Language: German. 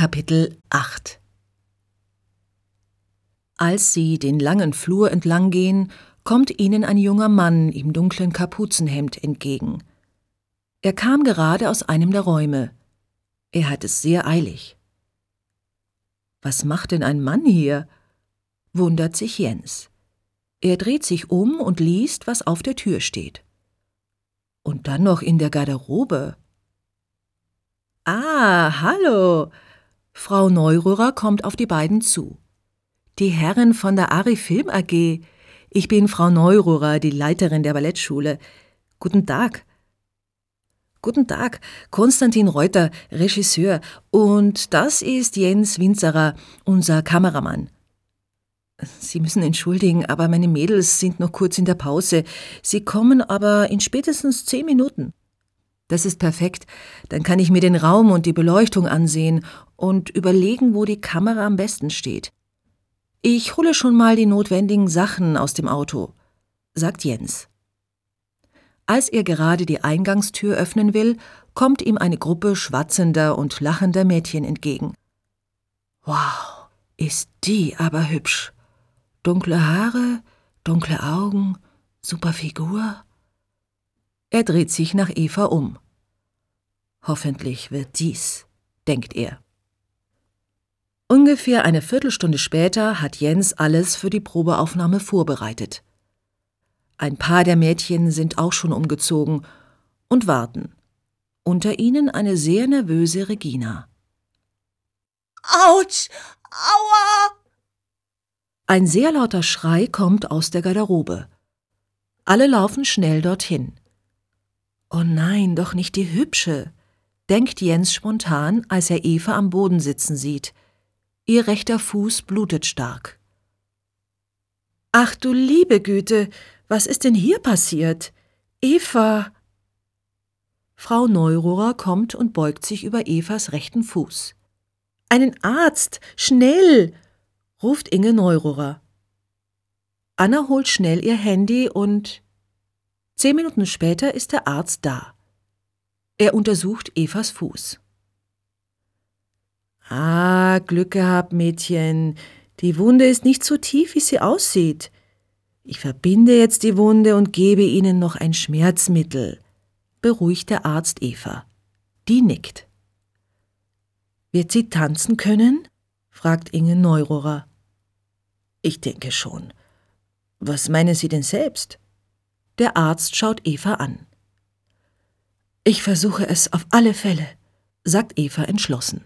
Kapitel 8 Als sie den langen Flur entlang gehen, kommt ihnen ein junger Mann im dunklen Kapuzenhemd entgegen. Er kam gerade aus einem der Räume. Er hat es sehr eilig. Was macht denn ein Mann hier? wundert sich Jens. Er dreht sich um und liest, was auf der Tür steht. Und dann noch in der Garderobe. Ah, hallo. Frau Neuröhrer kommt auf die beiden zu. Die Herren von der Ari Film AG. Ich bin Frau Neuröhrer, die Leiterin der Ballettschule. Guten Tag. Guten Tag, Konstantin Reuter, Regisseur, und das ist Jens Winzerer, unser Kameramann. Sie müssen entschuldigen, aber meine Mädels sind noch kurz in der Pause. Sie kommen aber in spätestens zehn Minuten. Das ist perfekt. Dann kann ich mir den Raum und die Beleuchtung ansehen und überlegen, wo die Kamera am besten steht. Ich hole schon mal die notwendigen Sachen aus dem Auto, sagt Jens. Als er gerade die Eingangstür öffnen will, kommt ihm eine Gruppe schwatzender und lachender Mädchen entgegen. Wow, ist die aber hübsch. Dunkle Haare, dunkle Augen, super Figur. Er dreht sich nach Eva um. Hoffentlich wird dies, denkt er. Ungefähr eine Viertelstunde später hat Jens alles für die Probeaufnahme vorbereitet. Ein paar der Mädchen sind auch schon umgezogen und warten. Unter ihnen eine sehr nervöse Regina. Autsch! Aua! Ein sehr lauter Schrei kommt aus der Garderobe. Alle laufen schnell dorthin. Oh nein, doch nicht die hübsche, denkt Jens spontan, als er Eva am Boden sitzen sieht. Ihr rechter Fuß blutet stark. Ach du liebe Güte, was ist denn hier passiert? Eva. Frau Neurohrer kommt und beugt sich über Evas rechten Fuß. Einen Arzt, schnell! ruft Inge Neurohrer. Anna holt schnell ihr Handy und Zehn Minuten später ist der Arzt da. Er untersucht Evas Fuß. Ah, Glück gehabt, Mädchen. Die Wunde ist nicht so tief, wie sie aussieht. Ich verbinde jetzt die Wunde und gebe Ihnen noch ein Schmerzmittel, beruhigt der Arzt Eva. Die nickt. Wird sie tanzen können? fragt Inge Neurohrer. Ich denke schon. Was meinen Sie denn selbst? Der Arzt schaut Eva an. Ich versuche es auf alle Fälle, sagt Eva entschlossen.